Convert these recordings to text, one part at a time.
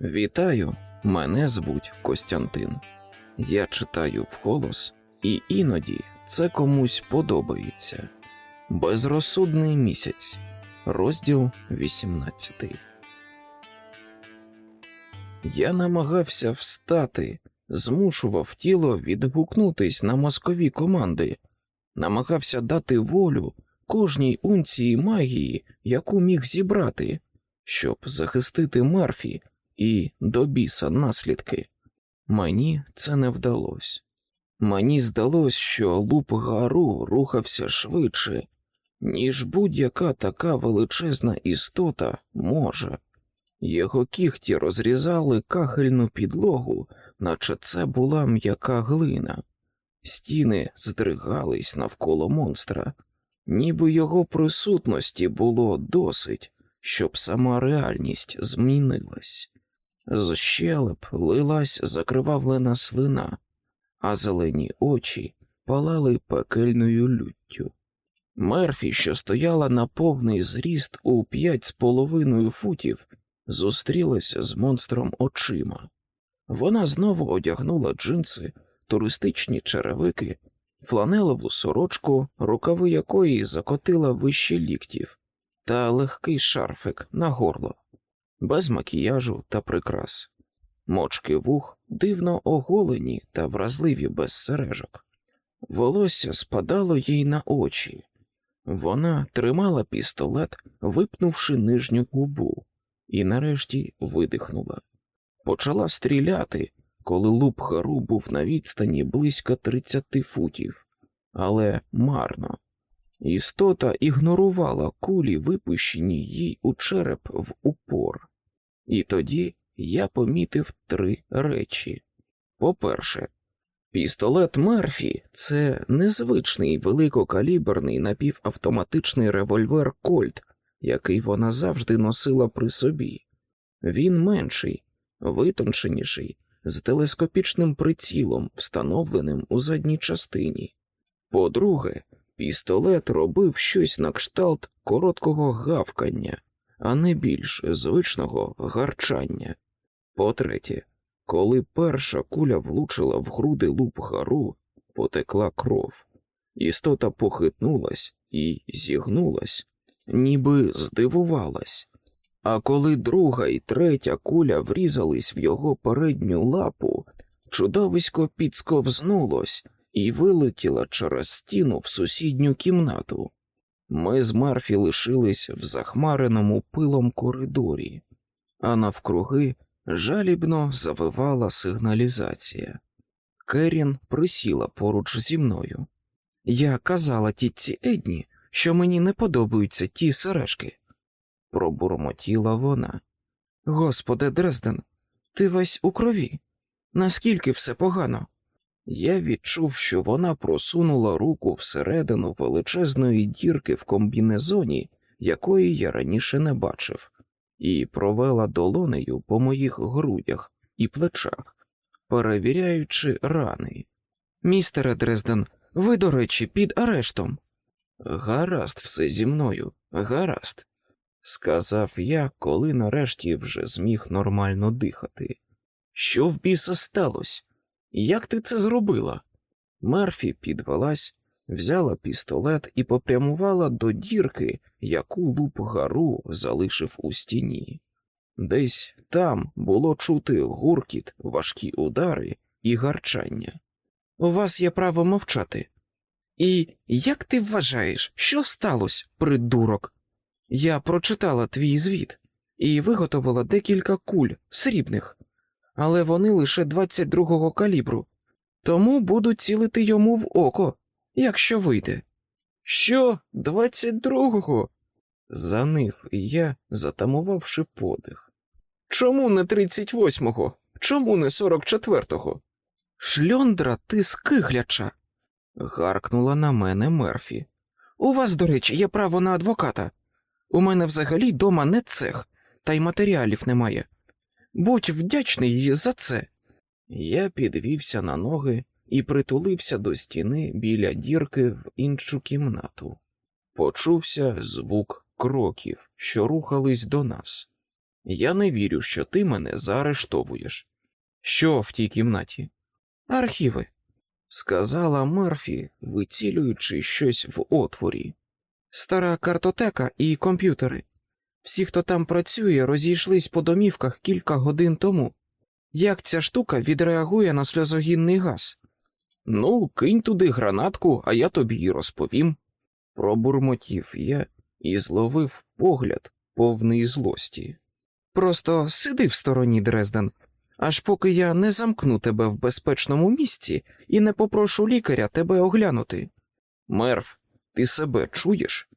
Вітаю, мене звуть Костянтин. Я читаю вголос, і іноді це комусь подобається. Безрозсудний місяць, розділ 18. Я намагався встати, змушував тіло відгукнутись на мозкові команди, намагався дати волю кожній унції магії, яку міг зібрати, щоб захистити Марфі і до біса наслідки. Мені це не вдалося. Мені здалось, що луп гару рухався швидше, ніж будь-яка така величезна істота може. Його кіхті розрізали кахельну підлогу, наче це була м'яка глина. Стіни здригались навколо монстра, ніби його присутності було досить, щоб сама реальність змінилась. З щелеп лилась закривавлена слина, а зелені очі палали пекельною люттю. Мерфі, що стояла на повний зріст у п'ять з половиною футів, зустрілася з монстром очима. Вона знову одягнула джинси, туристичні черевики, фланелеву сорочку, рукави якої закотила вище ліктів, та легкий шарфик на горло, без макіяжу та прикрас. Мочки вух дивно оголені та вразливі без сережок. Волосся спадало їй на очі. Вона тримала пістолет, випнувши нижню губу, і нарешті видихнула. Почала стріляти, коли луп-гару був на відстані близько тридцяти футів, але марно. Істота ігнорувала кулі, випущені їй у череп в упор. І тоді я помітив три речі. По-перше, пістолет Мерфі це незвичний великокаліберний напівавтоматичний револьвер Кольт, який вона завжди носила при собі. Він менший, витонченіший, з телескопічним прицілом, встановленим у задній частині. По-друге, пістолет робив щось на кшталт короткого гавкання, а не більш звичного гарчання. По-третє, коли перша куля влучила в груди луп гару, потекла кров. Істота похитнулась і зігнулась, ніби здивувалась. А коли друга і третя куля врізались в його передню лапу, чудовисько підсковзнулось і вилетіло через стіну в сусідню кімнату. Ми з Марфі лишились в захмареному пилом коридорі, а навкруги жалібно завивала сигналізація. Керін присіла поруч зі мною. Я казала тітці Едні, що мені не подобаються ті сережки пробурмотіла вона. Господи, Дрезден, ти весь у крові. Наскільки все погано? Я відчув, що вона просунула руку всередину величезної дірки в комбінезоні, якої я раніше не бачив, і провела долонею по моїх грудях і плечах, перевіряючи рани. Містере Дрезден, ви, до речі, під арештом. Гаразд, все зі мною, гаразд сказав я, коли нарешті вже зміг нормально дихати. Що в біса сталося? Як ти це зробила? Мерфі підвелась, взяла пістолет і попрямувала до дірки, яку луп гару залишив у стіні. Десь там було чути гуркіт, важкі удари і гарчання. У вас є право мовчати. І як ти вважаєш, що сталося, придурок? Я прочитала твій звіт і виготовила декілька куль срібних, але вони лише 22-го калібру, тому буду цілити йому в око, якщо вийде. Що, 22-го? занив я, затамувавши подих. Чому не 38-го? Чому не 44-го? Шльондра ти скигляча. гаркнула на мене Мерфі. У вас, до речі, є право на адвоката. У мене взагалі дома не цех, та й матеріалів немає. Будь вдячний їй за це. Я підвівся на ноги і притулився до стіни біля дірки в іншу кімнату. Почувся звук кроків, що рухались до нас. Я не вірю, що ти мене заарештовуєш. Що в тій кімнаті? Архіви, сказала Мерфі, вицілюючи щось в отворі. Стара картотека і комп'ютери. Всі, хто там працює, розійшлись по домівках кілька годин тому. Як ця штука відреагує на сльозогінний газ? Ну, кинь туди гранатку, а я тобі й розповім. Пробурмотів я і зловив погляд повний злості. Просто сиди в стороні, Дрезден, аж поки я не замкну тебе в безпечному місці і не попрошу лікаря тебе оглянути. Мерв, ти себе чуєш?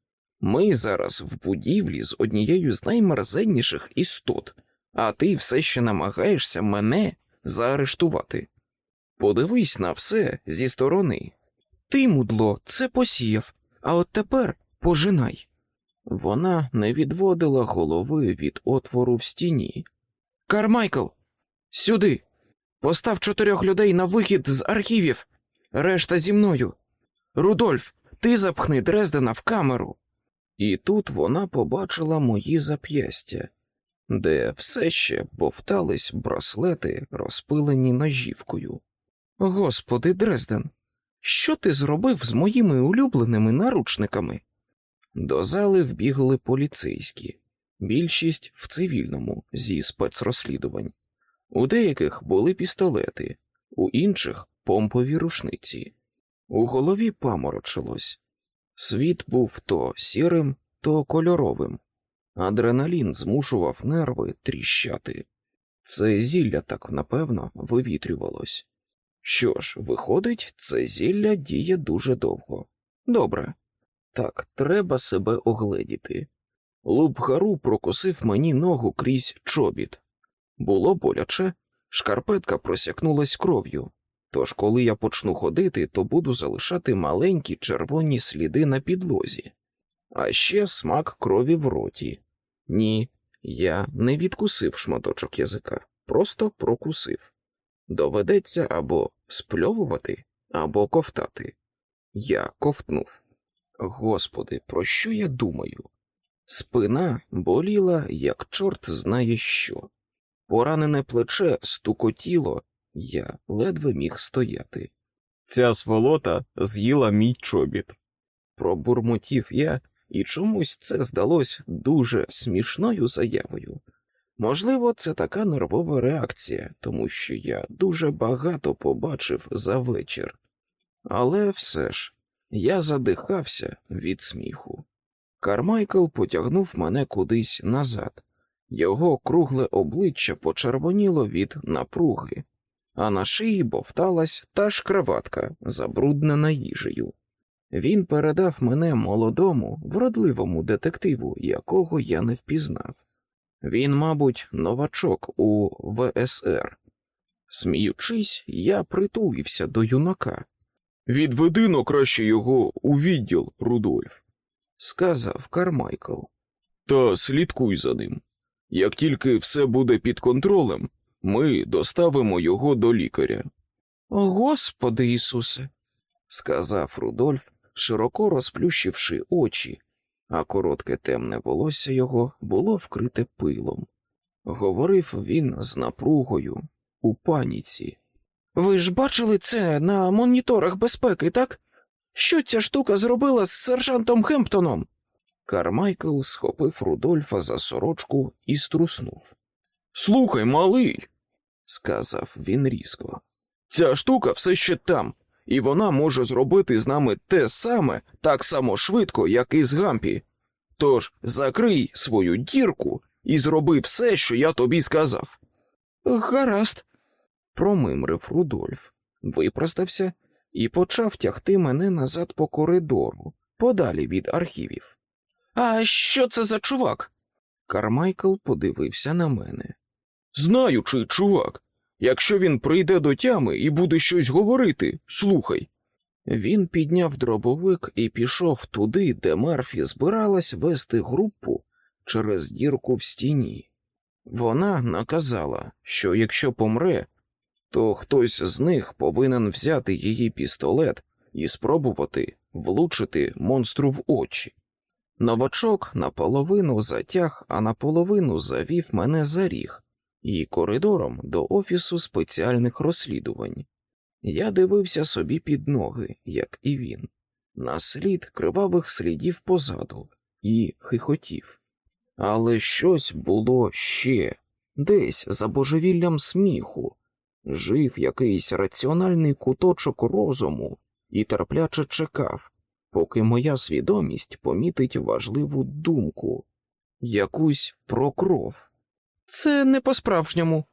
Ми зараз в будівлі з однією з наймерзенніших істот, а ти все ще намагаєшся мене заарештувати. Подивись на все зі сторони. Ти, мудло, це посіяв, а от тепер пожинай. Вона не відводила голови від отвору в стіні. Кармайкл, сюди. Постав чотирьох людей на вихід з архівів, решта зі мною. Рудольф, ти запхни Дрездена в камеру. І тут вона побачила мої зап'ястя, де все ще бовтались браслети, розпилені ножівкою. Господи, Дрезден, що ти зробив з моїми улюбленими наручниками? До зали вбігли поліцейські, більшість в цивільному зі спецрозслідувань. У деяких були пістолети, у інших помпові рушниці. У голові паморочилось. Світ був то сірим, то кольоровим. Адреналін змушував нерви тріщати. Це зілля так напевно вивітрювалось. Що ж, виходить, це зілля діє дуже довго. Добре. Так, треба себе огледіти. Лубгару прокусив мені ногу крізь чобіт. Було боляче, шкарпетка просякнулась кров'ю. Тож, коли я почну ходити, то буду залишати маленькі червоні сліди на підлозі, а ще смак крові в роті. Ні, я не відкусив шматочок язика, просто прокусив. Доведеться або спльовувати, або ковтати. Я ковтнув. Господи, про що я думаю? Спина боліла, як чорт знає що. Поранене плече стукотіло, я ледве міг стояти. Ця сволота з'їла мій чобіт. Пробурмотів я, і чомусь це здалось дуже смішною заявою. Можливо, це така нервова реакція, тому що я дуже багато побачив за вечір. Але все ж я задихався від сміху. Кармайкл потягнув мене кудись назад, його кругле обличчя почервоніло від напруги, а на шиї бовталась та ж краватка, забруднена їжею. Він передав мене молодому, вродливому детективу, якого я не впізнав. Він, мабуть, новачок у ВСР. Сміючись, я притулився до юнака. Відведи но краще його у відділ, Рудольф, сказав Кармайкл. Та слідкуй за ним. Як тільки все буде під контролем, ми доставимо його до лікаря. Господи Ісусе, сказав Рудольф, широко розплющивши очі, а коротке темне волосся його було вкрите пилом. Говорив він з напругою, у паніці. Ви ж бачили це на моніторах безпеки, так? Що ця штука зробила з сержантом Хемптоном? Кармайкл схопив Рудольфа за сорочку і струснув. Слухай, малий, сказав він різко. Ця штука все ще там, і вона може зробити з нами те саме так само швидко, як і з Гампі. Тож закрий свою дірку і зроби все, що я тобі сказав. Гаразд, промимрив Рудольф, випростався і почав тягти мене назад по коридору, подалі від архівів. А що це за чувак? Кармайкл подивився на мене. Знаю, чий чувак. Якщо він прийде до тями і буде щось говорити, слухай. Він підняв дробовик і пішов туди, де Мерфі збиралась вести групу через дірку в стіні. Вона наказала, що якщо помре, то хтось з них повинен взяти її пістолет і спробувати влучити монстру в очі. Новачок наполовину затяг, а наполовину завів мене за ріг і коридором до офісу спеціальних розслідувань. Я дивився собі під ноги, як і він, на слід кривавих слідів позаду, і хихотів. Але щось було ще десь за божевіллям сміху, жив якийсь раціональний куточок розуму і терпляче чекав, поки моя свідомість помітить важливу думку, якусь про кров. Це не по-справжньому,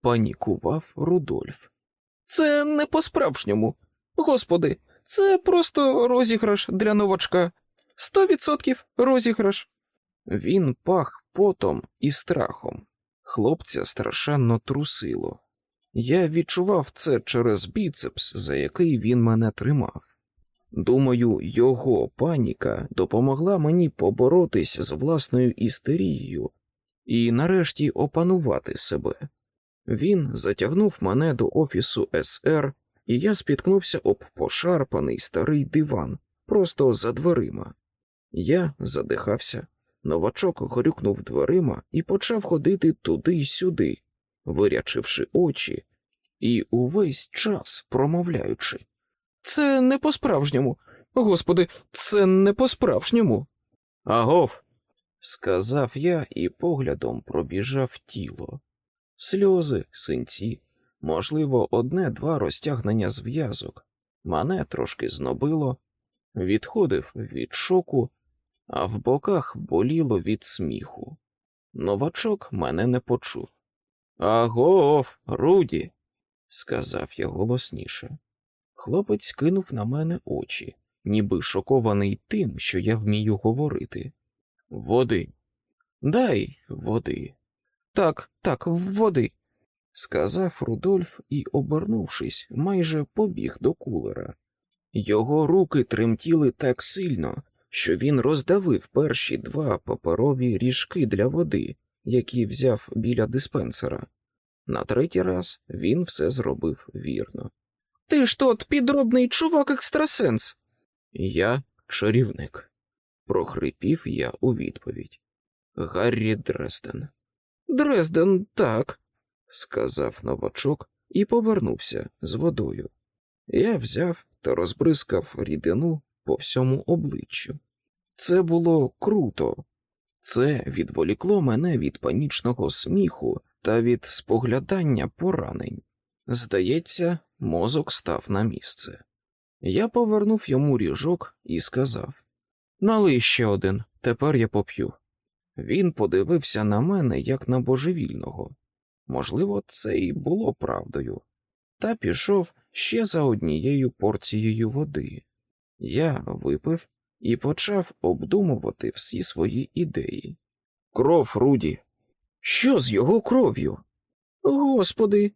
панікував Рудольф. Це не по-справжньому. Господи, це просто розіграш для новачка. Сто відсотків розіграш. Він пах потом і страхом. Хлопця страшенно трусило. Я відчував це через біцепс, за який він мене тримав. Думаю, його паніка допомогла мені поборотись з власною істерією і нарешті опанувати себе. Він затягнув мене до офісу СР, і я спіткнувся об пошарпаний старий диван просто за дверима. Я задихався, новачок горюкнув дверима і почав ходити туди й сюди, вирячивши очі і увесь час промовляючи. Це не по-справжньому. Господи, це не по-справжньому. Агов, сказав я і поглядом пробіжав тіло. Сльози, синці, можливо, одне-два розтягнення зв'язок. Мене трошки знобило, відходив від шоку, а в боках боліло від сміху. Новачок мене не почув. Агов, Руді, сказав я голосніше. Хлопець кинув на мене очі, ніби шокований тим, що я вмію говорити. Води. Дай води. Так, так, води, сказав Рудольф і, обернувшись, майже побіг до кулера. Його руки тремтіли так сильно, що він роздавив перші два паперові ріжки для води, які взяв біля диспенсера. На третій раз він все зробив вірно. Ти ж тот підробний чувак екстрасенс. Я чарівник, прохрипів я у відповідь. Гаррі Дрезден. Дрезден, так, сказав новачок і повернувся з водою. Я взяв та розбризкав рідину по всьому обличчю. Це було круто. Це відволікло мене від панічного сміху та від споглядання поранень. Здається, мозок став на місце. Я повернув йому ріжок і сказав Налий ще один, тепер я поп'ю. Він подивився на мене як на божевільного. Можливо, це і було правдою, та пішов ще за однією порцією води. Я випив і почав обдумувати всі свої ідеї. Кров Руді. Що з його кров'ю? Господи.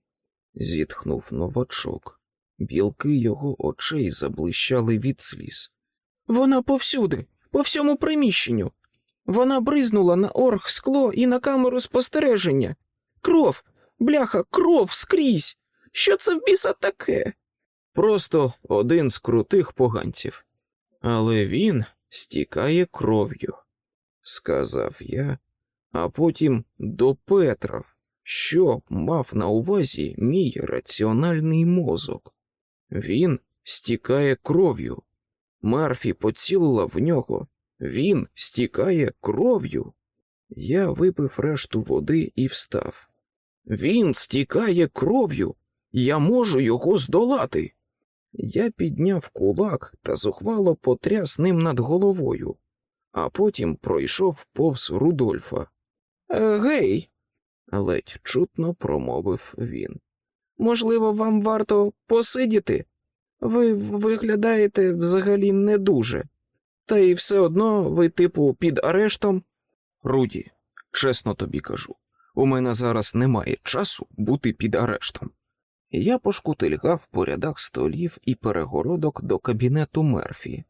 зітхнув новачок. Білки його очей заблищали від сліз. Вона повсюди, по всьому приміщенню. Вона бризнула на орг скло і на камеру спостереження. Кров, бляха, кров скрізь. Що це в біса таке? Просто один з крутих поганців. Але він стікає кров'ю, сказав я, а потім до Петра, що мав на увазі мій раціональний мозок. Він стікає кров'ю. Марфі поцілила в нього. Він стікає кров'ю. Я випив решту води і встав. Він стікає кров'ю. Я можу його здолати. Я підняв кулак та зухвало потряс ним над головою, а потім пройшов повз Рудольфа. «Е, гей, ледь чутно промовив він. Можливо, вам варто посидіти? Ви виглядаєте взагалі не дуже, та й все одно ви, типу, під арештом. Руді, чесно тобі кажу, у мене зараз немає часу бути під арештом. Я пошкутильгав по рядах столів і перегородок до кабінету Мерфі,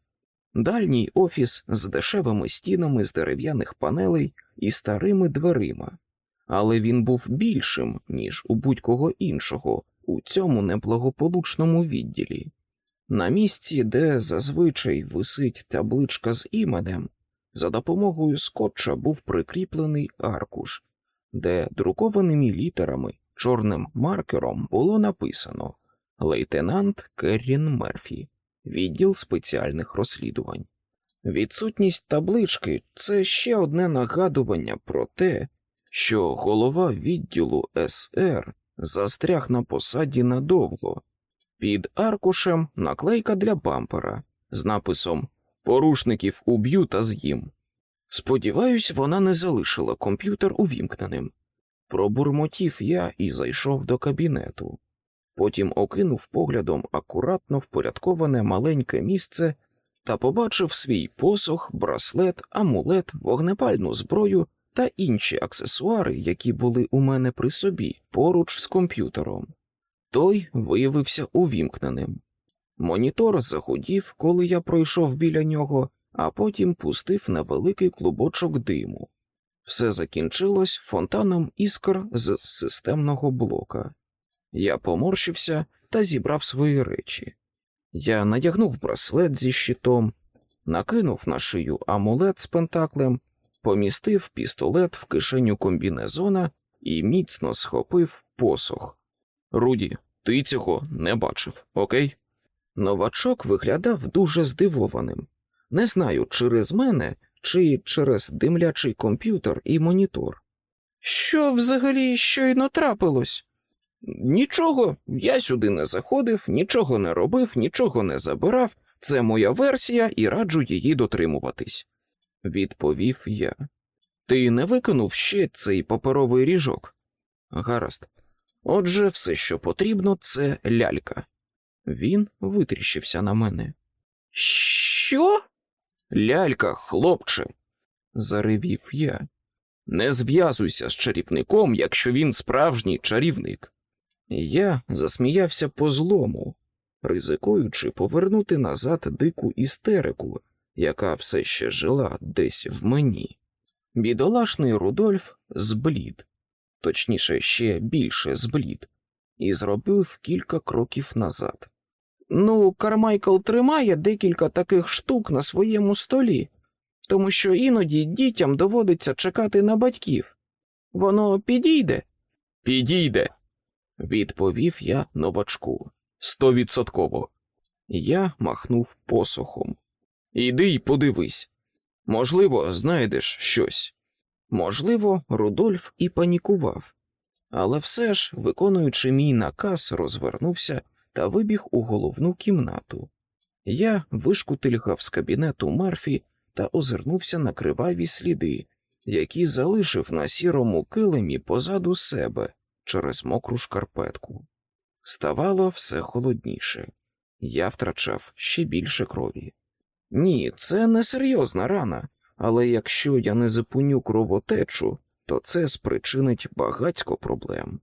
дальній офіс з дешевими стінами з дерев'яних панелей і старими дверима, але він був більшим, ніж у будь-кого іншого у цьому неблагополучному відділі. На місці, де зазвичай висить табличка з іменем, За допомогою скотча був прикріплений аркуш, де друкованими літерами чорним маркером було написано Лейтенант Керрін Мерфі, відділ спеціальних розслідувань. Відсутність таблички це ще одне нагадування про те, що голова відділу СР застряг на посаді надовго. Під аркушем наклейка для бампера з написом Порушників уб'ю та з'їм. Сподіваюсь, вона не залишила комп'ютер увімкненим. Пробурмотів я і зайшов до кабінету. Потім окинув поглядом акуратно впорядковане маленьке місце та побачив свій посох, браслет, амулет, вогнепальну зброю та інші аксесуари, які були у мене при собі поруч з комп'ютером. Той виявився увімкненим. Монітор загудів, коли я пройшов біля нього, а потім пустив на великий клубочок диму. Все закінчилось фонтаном іскр з системного блока. Я поморщився та зібрав свої речі. Я надягнув браслет зі щитом, накинув на шию амулет з пентаклем, помістив пістолет в кишеню комбінезона і міцно схопив посох. Руді, ти цього не бачив, окей? Новачок виглядав дуже здивованим. Не знаю, через мене чи через димлячий комп'ютер і монітор. Що взагалі щойно трапилось? Нічого, я сюди не заходив, нічого не робив, нічого не забирав. Це моя версія і раджу її дотримуватись, відповів я. Ти не виконув ще цей паперовий ріжок? Гаразд. Отже, все, що потрібно, це лялька. Він витріщився на мене. Що? Лялька, хлопче, заривів я. Не зв'язуйся з чарівником, якщо він справжній чарівник. Я засміявся по злому, ризикуючи повернути назад дику істерику, яка все ще жила десь в мені. Бідолашний Рудольф зблід, точніше, ще більше зблід, і зробив кілька кроків назад. Ну, Кармайкл тримає декілька таких штук на своєму столі, тому що іноді дітям доводиться чекати на батьків. Воно підійде? Підійде, відповів я новачку. Стовідсотково. Я махнув посохом. Іди й подивись. Можливо, знайдеш щось. Можливо, Рудольф і панікував, але все ж, виконуючи мій наказ, розвернувся та вибіг у головну кімнату. Я вишкутильгав з кабінету Марфі та озирнувся на криваві сліди, які залишив на сірому килимі позаду себе через мокру шкарпетку. Ставало все холодніше, я втрачав ще більше крові. Ні, це не серйозна рана, але якщо я не зупиню кровотечу, то це спричинить багатько проблем.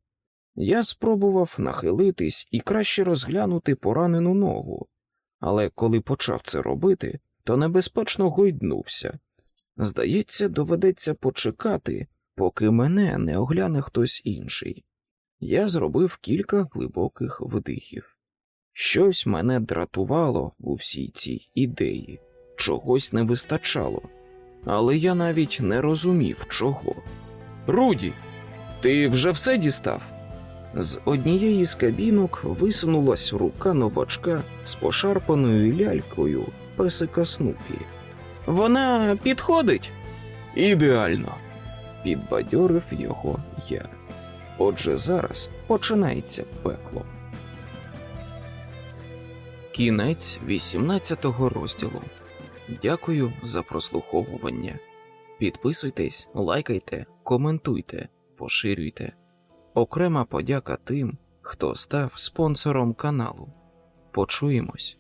Я спробував нахилитись і краще розглянути поранену ногу, але коли почав це робити, то небезпечно гойднувся. Здається, доведеться почекати, поки мене не огляне хтось інший. Я зробив кілька глибоких вдихів. Щось мене дратувало у всій цій ідеї, чогось не вистачало, але я навіть не розумів чого. Руді, ти вже все дістав? З однієї з кабінок висунулась рука новачка з пошарпаною лялькою песика Снупі. Вона підходить? Ідеально, підбадьорив його я. Отже, зараз починається пекло. Кінець 18 розділу. Дякую за прослуховування. Підписуйтесь, лайкайте, коментуйте, поширюйте. Окрема подяка тим, хто став спонсором каналу. Почуємось.